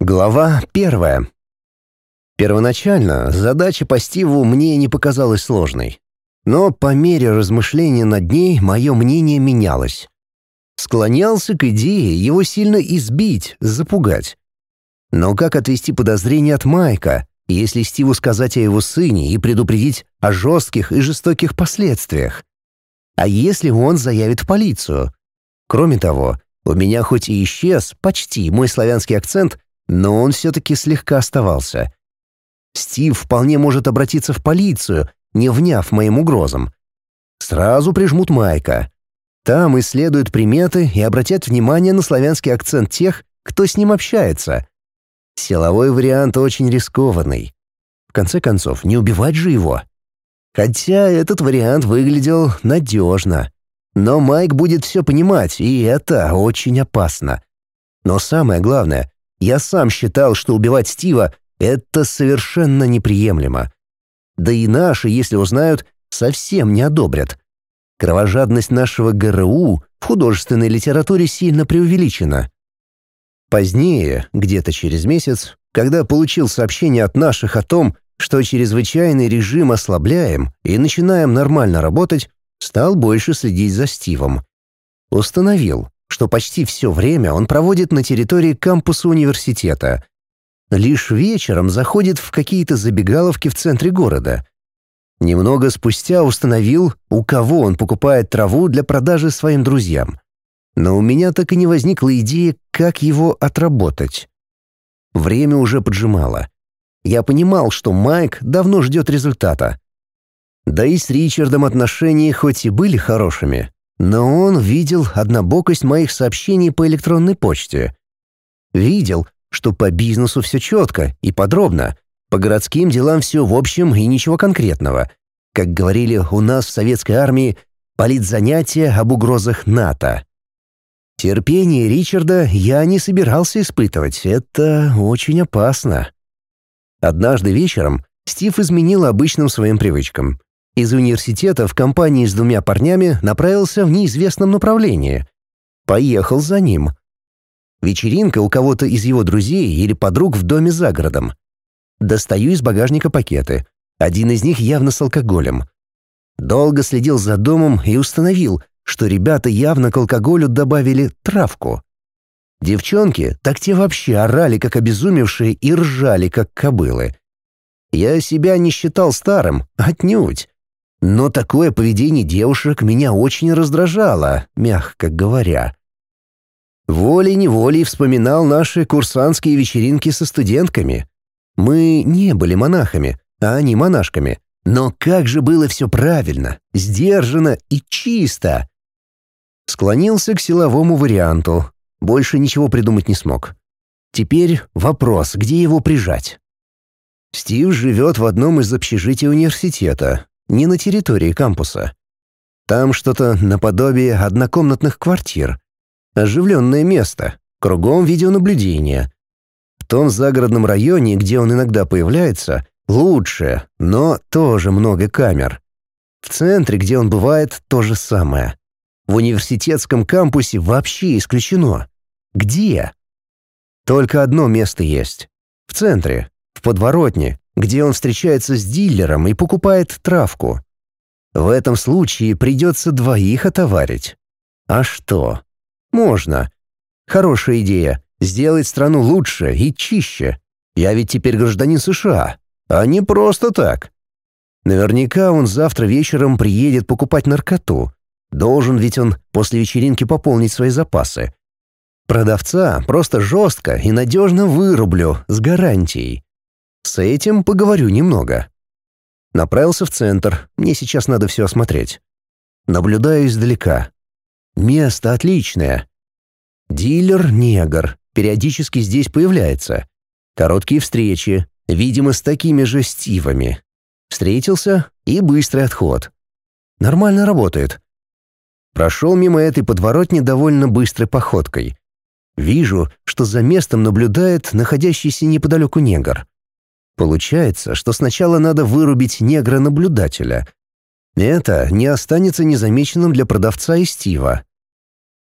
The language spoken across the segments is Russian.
Глава первая. Первоначально задача по Стиву мне не показалась сложной. Но по мере размышления над ней мое мнение менялось. Склонялся к идее его сильно избить, запугать. Но как отвести подозрения от Майка, если Стиву сказать о его сыне и предупредить о жестких и жестоких последствиях? А если он заявит в полицию? Кроме того, у меня хоть и исчез почти мой славянский акцент, но он все-таки слегка оставался. Стив вполне может обратиться в полицию, не вняв моим угрозам. Сразу прижмут Майка. Там исследуют приметы и обратят внимание на славянский акцент тех, кто с ним общается. Силовой вариант очень рискованный. В конце концов, не убивать же его. Хотя этот вариант выглядел надежно. Но Майк будет все понимать, и это очень опасно. Но самое главное, я сам считал, что убивать Стива — это совершенно неприемлемо. Да и наши, если узнают, совсем не одобрят. Кровожадность нашего ГРУ в художественной литературе сильно преувеличена. Позднее, где-то через месяц, когда получил сообщение от наших о том, что чрезвычайный режим ослабляем и начинаем нормально работать, стал больше следить за Стивом. Установил, что почти все время он проводит на территории кампуса университета. Лишь вечером заходит в какие-то забегаловки в центре города. Немного спустя установил, у кого он покупает траву для продажи своим друзьям. Но у меня так и не возникла идея, как его отработать. Время уже поджимало. Я понимал, что Майк давно ждет результата. Да и с Ричардом отношения хоть и были хорошими, но он видел однобокость моих сообщений по электронной почте. Видел, что по бизнесу все четко и подробно, по городским делам все в общем и ничего конкретного. Как говорили у нас в советской армии, политзанятия об угрозах НАТО. Терпение Ричарда я не собирался испытывать, это очень опасно. Однажды вечером Стив изменил обычным своим привычкам. Из университета в компании с двумя парнями направился в неизвестном направлении. Поехал за ним. Вечеринка у кого-то из его друзей или подруг в доме за городом. Достаю из багажника пакеты. Один из них явно с алкоголем. Долго следил за домом и установил, что ребята явно к алкоголю добавили травку. Девчонки, так те вообще орали, как обезумевшие, и ржали, как кобылы. Я себя не считал старым, отнюдь. Но такое поведение девушек меня очень раздражало, мягко говоря. Волей-неволей вспоминал наши курсантские вечеринки со студентками. Мы не были монахами, а они монашками. Но как же было все правильно, сдержанно и чисто. Склонился к силовому варианту. Больше ничего придумать не смог. Теперь вопрос, где его прижать. Стив живет в одном из общежитий университета, не на территории кампуса. Там что-то наподобие однокомнатных квартир. Оживленное место, кругом видеонаблюдение. В том загородном районе, где он иногда появляется, лучше, но тоже много камер. В центре, где он бывает, то же самое. В университетском кампусе вообще исключено. Где? Только одно место есть. В центре, в подворотне, где он встречается с дилером и покупает травку. В этом случае придется двоих отоварить. А что? Можно. Хорошая идея. Сделать страну лучше и чище. Я ведь теперь гражданин США, а не просто так. Наверняка он завтра вечером приедет покупать наркоту. Должен ведь он после вечеринки пополнить свои запасы. Продавца просто жестко и надежно вырублю с гарантией. С этим поговорю немного. Направился в центр, мне сейчас надо все осмотреть. Наблюдаю издалека. Место отличное. Дилер-негр периодически здесь появляется. Короткие встречи, видимо, с такими же стивами. Встретился и быстрый отход. Нормально работает. Прошел мимо этой подворотни довольно быстрой походкой. Вижу, что за местом наблюдает находящийся неподалеку негр. Получается, что сначала надо вырубить негра-наблюдателя. Это не останется незамеченным для продавца и Стива.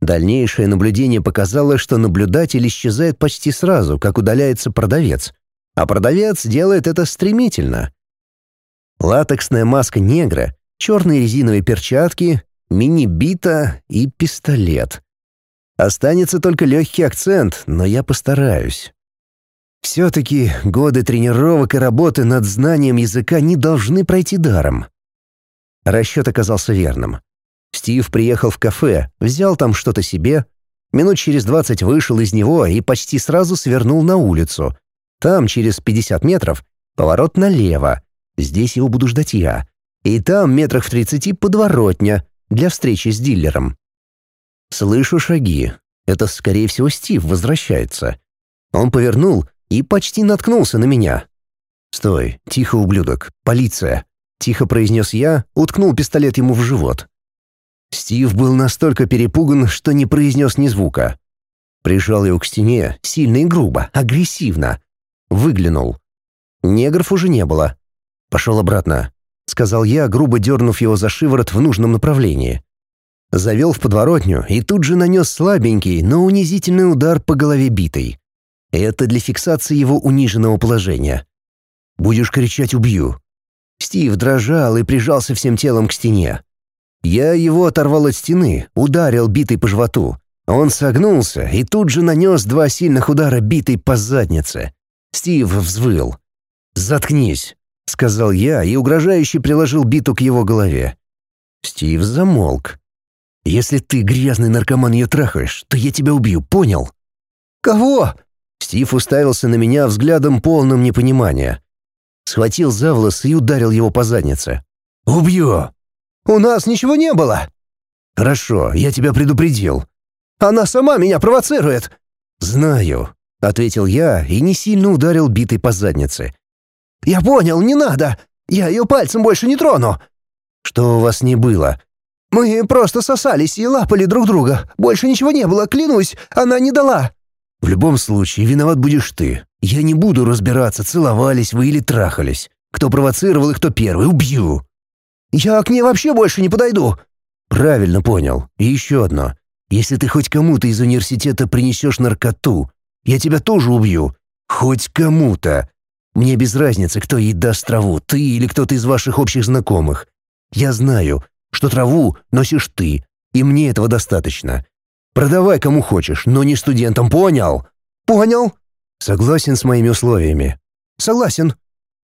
Дальнейшее наблюдение показало, что наблюдатель исчезает почти сразу, как удаляется продавец. А продавец делает это стремительно. Латексная маска негра, черные резиновые перчатки, мини-бита и пистолет. Останется только легкий акцент, но я постараюсь. Все-таки годы тренировок и работы над знанием языка не должны пройти даром. Расчет оказался верным. Стив приехал в кафе, взял там что-то себе, минут через двадцать вышел из него и почти сразу свернул на улицу. Там, через пятьдесят метров, поворот налево. Здесь его буду ждать я. И там, метрах в тридцати, подворотня для встречи с дилером. Слышу шаги. Это, скорее всего, Стив возвращается. Он повернул и почти наткнулся на меня. «Стой, тихо, ублюдок, полиция!» — тихо произнес я, уткнул пистолет ему в живот. Стив был настолько перепуган, что не произнес ни звука. Прижал его к стене, сильно и грубо, агрессивно. Выглянул. Негров уже не было. «Пошел обратно», — сказал я, грубо дернув его за шиворот в нужном направлении. Завел в подворотню и тут же нанес слабенький, но унизительный удар по голове битой. Это для фиксации его униженного положения. «Будешь кричать, убью». Стив дрожал и прижался всем телом к стене. Я его оторвал от стены, ударил битой по животу. Он согнулся и тут же нанес два сильных удара битой по заднице. Стив взвыл. «Заткнись», — сказал я и угрожающе приложил биту к его голове. Стив замолк. «Если ты, грязный наркоман, ее трахаешь, то я тебя убью, понял?» «Кого?» Стив уставился на меня взглядом полным непонимания. Схватил за волосы и ударил его по заднице. «Убью!» У нас ничего не было». «Хорошо, я тебя предупредил». «Она сама меня провоцирует». «Знаю», — ответил я и не сильно ударил битой по заднице. «Я понял, не надо. Я ее пальцем больше не трону». «Что у вас не было?» «Мы просто сосались и лапали друг друга. Больше ничего не было, клянусь, она не дала». «В любом случае, виноват будешь ты. Я не буду разбираться, целовались вы или трахались. Кто провоцировал и кто первый, убью». Я к ней вообще больше не подойду». «Правильно понял. И еще одно. Если ты хоть кому-то из университета принесешь наркоту, я тебя тоже убью. Хоть кому-то. Мне без разницы, кто ей даст траву, ты или кто-то из ваших общих знакомых. Я знаю, что траву носишь ты, и мне этого достаточно. Продавай кому хочешь, но не студентам, понял?» «Понял». «Согласен с моими условиями?» «Согласен».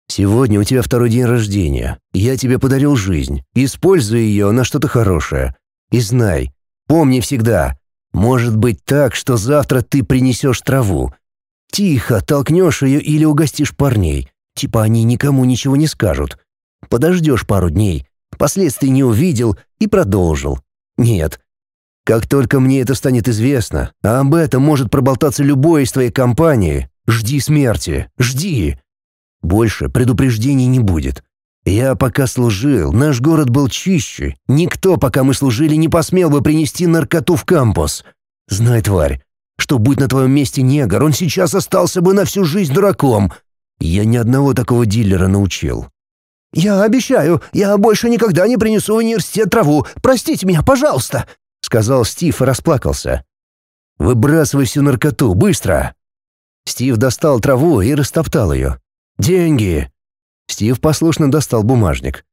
Сегодня у тебя второй день рождения. Я тебе подарил жизнь. Используй ее на что-то хорошее. И знай, помни всегда, может быть так, что завтра ты принесешь траву. Тихо толкнешь ее или угостишь парней. Типа они никому ничего не скажут. Подождешь пару дней, последствий не увидел и продолжил. Нет. Как только мне это станет известно, а об этом может проболтаться любой из твоей компании, жди смерти, жди. Больше предупреждений не будет. Я пока служил, наш город был чище. Никто, пока мы служили, не посмел бы принести наркоту в кампус. Знай, тварь, что будь на твоем месте негр, он сейчас остался бы на всю жизнь дураком. Я ни одного такого дилера научил. «Я обещаю, я больше никогда не принесу в университет траву. Простите меня, пожалуйста», — сказал Стив и расплакался. «Выбрасывай всю наркоту, быстро!» Стив достал траву и растоптал ее. «Деньги!» Стив послушно достал бумажник.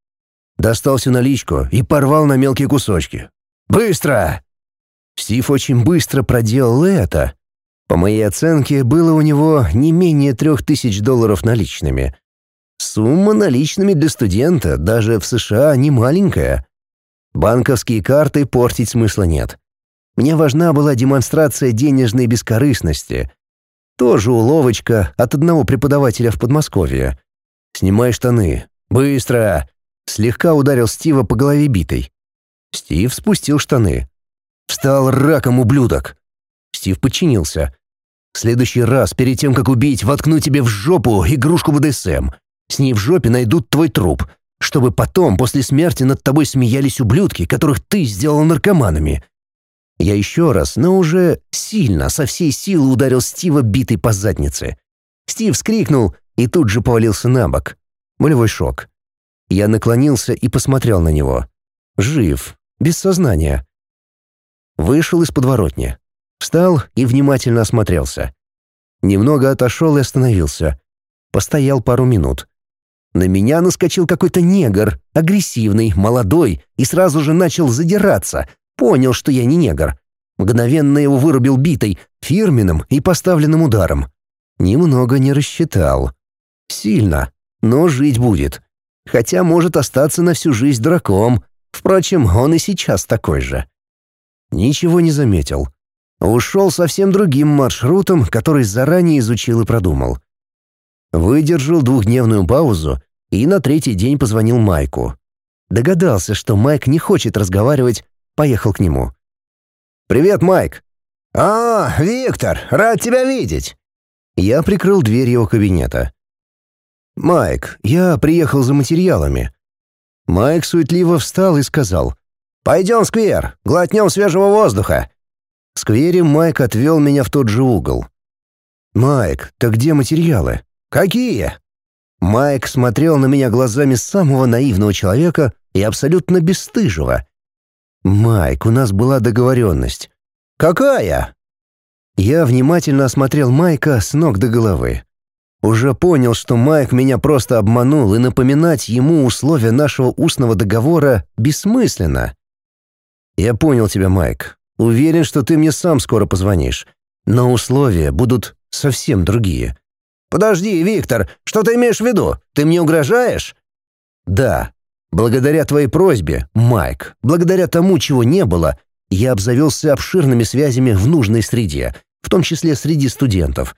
Достал всю наличку и порвал на мелкие кусочки. «Быстро!» Стив очень быстро проделал это. По моей оценке, было у него не менее трех тысяч долларов наличными. Сумма наличными для студента даже в США не маленькая. Банковские карты портить смысла нет. Мне важна была демонстрация денежной бескорыстности, тоже уловочка от одного преподавателя в Подмосковье. «Снимай штаны. Быстро!» Слегка ударил Стива по голове битой. Стив спустил штаны. «Встал раком, ублюдок!» Стив подчинился. «В следующий раз, перед тем, как убить, воткну тебе в жопу игрушку БДСМ. С ней в жопе найдут твой труп, чтобы потом, после смерти, над тобой смеялись ублюдки, которых ты сделал наркоманами. Я еще раз, но уже сильно, со всей силы ударил Стива битой по заднице. Стив вскрикнул и тут же повалился на бок. Болевой шок. Я наклонился и посмотрел на него. Жив, без сознания. Вышел из подворотни. Встал и внимательно осмотрелся. Немного отошел и остановился. Постоял пару минут. На меня наскочил какой-то негр, агрессивный, молодой, и сразу же начал задираться. Понял, что я не негр. Мгновенно его вырубил битой, фирменным и поставленным ударом. Немного не рассчитал. Сильно, но жить будет. Хотя может остаться на всю жизнь драком. Впрочем, он и сейчас такой же. Ничего не заметил. Ушел совсем другим маршрутом, который заранее изучил и продумал. Выдержал двухдневную паузу и на третий день позвонил Майку. Догадался, что Майк не хочет разговаривать, поехал к нему. «Привет, Майк!» «А, Виктор, рад тебя видеть!» Я прикрыл дверь его кабинета. «Майк, я приехал за материалами». Майк суетливо встал и сказал. «Пойдем в сквер, глотнем свежего воздуха». В сквере Майк отвел меня в тот же угол. «Майк, так где материалы?» «Какие?» Майк смотрел на меня глазами самого наивного человека и абсолютно бесстыжего. «Майк, у нас была договоренность». «Какая?» Я внимательно осмотрел Майка с ног до головы. Уже понял, что Майк меня просто обманул, и напоминать ему условия нашего устного договора бессмысленно. «Я понял тебя, Майк. Уверен, что ты мне сам скоро позвонишь. Но условия будут совсем другие». «Подожди, Виктор, что ты имеешь в виду? Ты мне угрожаешь?» «Да. Благодаря твоей просьбе, Майк, благодаря тому, чего не было, я обзавелся обширными связями в нужной среде, в том числе среди студентов.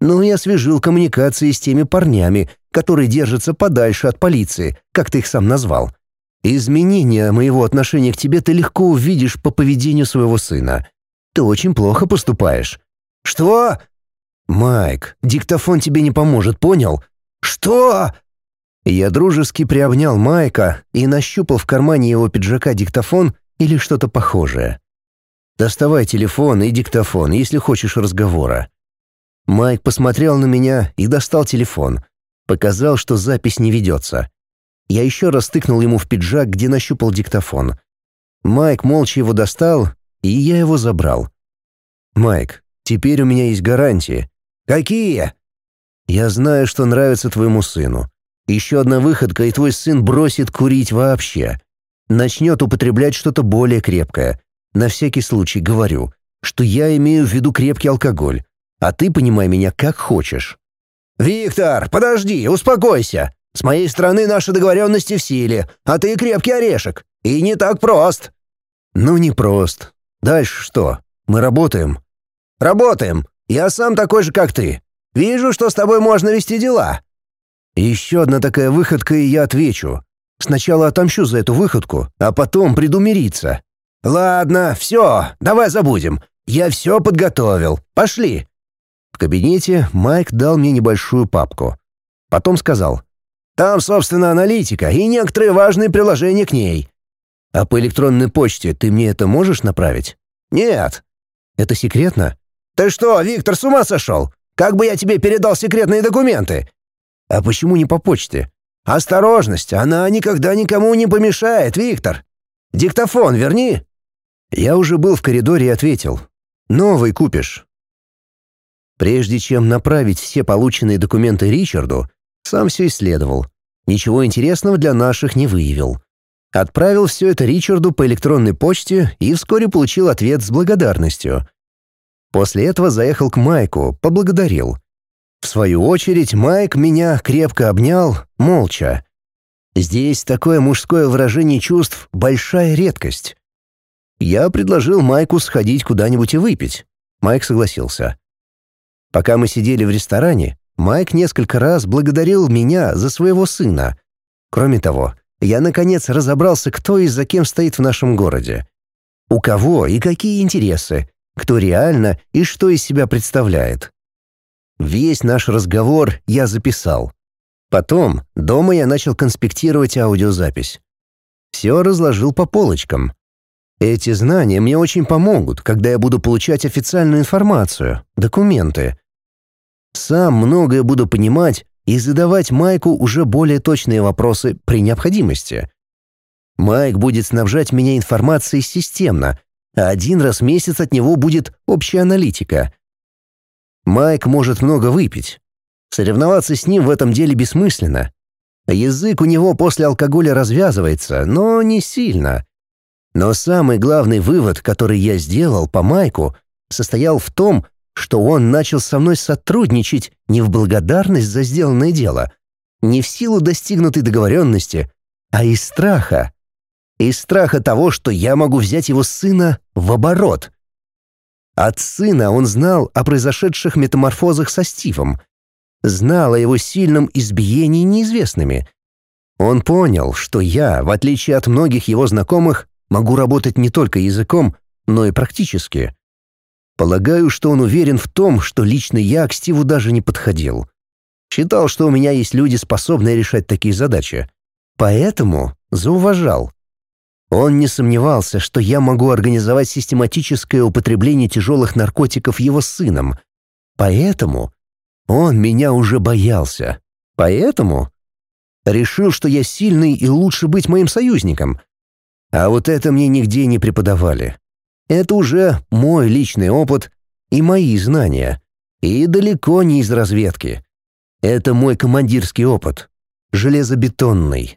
Ну и освежил коммуникации с теми парнями, которые держатся подальше от полиции, как ты их сам назвал. Изменения моего отношения к тебе ты легко увидишь по поведению своего сына. Ты очень плохо поступаешь». «Что?» «Майк, диктофон тебе не поможет, понял?» «Что?» Я дружески приобнял Майка и нащупал в кармане его пиджака диктофон или что-то похожее. «Доставай телефон и диктофон, если хочешь разговора». Майк посмотрел на меня и достал телефон. Показал, что запись не ведется. Я еще раз тыкнул ему в пиджак, где нащупал диктофон. Майк молча его достал, и я его забрал. «Майк, теперь у меня есть гарантии». «Какие?» «Я знаю, что нравится твоему сыну. Еще одна выходка, и твой сын бросит курить вообще. Начнет употреблять что-то более крепкое. На всякий случай говорю, что я имею в виду крепкий алкоголь, а ты понимай меня как хочешь». «Виктор, подожди, успокойся. С моей стороны наши договоренности в силе, а ты крепкий орешек. И не так прост». «Ну, не прост. Дальше что? Мы работаем?» «Работаем. Я сам такой же, как ты. Вижу, что с тобой можно вести дела». «Еще одна такая выходка, и я отвечу. Сначала отомщу за эту выходку, а потом приду мириться». «Ладно, все, давай забудем. Я все подготовил. Пошли». В кабинете Майк дал мне небольшую папку. Потом сказал, «Там, собственно, аналитика и некоторые важные приложения к ней». «А по электронной почте ты мне это можешь направить?» «Нет». «Это секретно?» «Ты что, Виктор, с ума сошел? Как бы я тебе передал секретные документы?» «А почему не по почте?» «Осторожность, она никогда никому не помешает, Виктор. Диктофон верни». Я уже был в коридоре и ответил. «Новый купишь. Прежде чем направить все полученные документы Ричарду, сам все исследовал. Ничего интересного для наших не выявил. Отправил все это Ричарду по электронной почте и вскоре получил ответ с благодарностью. После этого заехал к Майку, поблагодарил. В свою очередь Майк меня крепко обнял, молча. Здесь такое мужское выражение чувств — большая редкость. Я предложил Майку сходить куда-нибудь и выпить. Майк согласился. Пока мы сидели в ресторане, Майк несколько раз благодарил меня за своего сына. Кроме того, я наконец разобрался, кто и за кем стоит в нашем городе. У кого и какие интересы, кто реально и что из себя представляет. Весь наш разговор я записал. Потом дома я начал конспектировать аудиозапись. Все разложил по полочкам. Эти знания мне очень помогут, когда я буду получать официальную информацию, документы, сам многое буду понимать и задавать Майку уже более точные вопросы при необходимости. Майк будет снабжать меня информацией системно, а один раз в месяц от него будет общая аналитика. Майк может много выпить. Соревноваться с ним в этом деле бессмысленно. Язык у него после алкоголя развязывается, но не сильно. Но самый главный вывод, который я сделал по Майку, состоял в том, что он начал со мной сотрудничать не в благодарность за сделанное дело, не в силу достигнутой договоренности, а из страха. Из страха того, что я могу взять его сына в оборот. От сына он знал о произошедших метаморфозах со Стивом, знал о его сильном избиении неизвестными. Он понял, что я, в отличие от многих его знакомых, могу работать не только языком, но и практически. Полагаю, что он уверен в том, что лично я к Стиву даже не подходил. Считал, что у меня есть люди, способные решать такие задачи. Поэтому зауважал. Он не сомневался, что я могу организовать систематическое употребление тяжелых наркотиков его сыном. Поэтому он меня уже боялся. Поэтому решил, что я сильный и лучше быть моим союзником. А вот это мне нигде не преподавали. Это уже мой личный опыт и мои знания. И далеко не из разведки. Это мой командирский опыт. Железобетонный.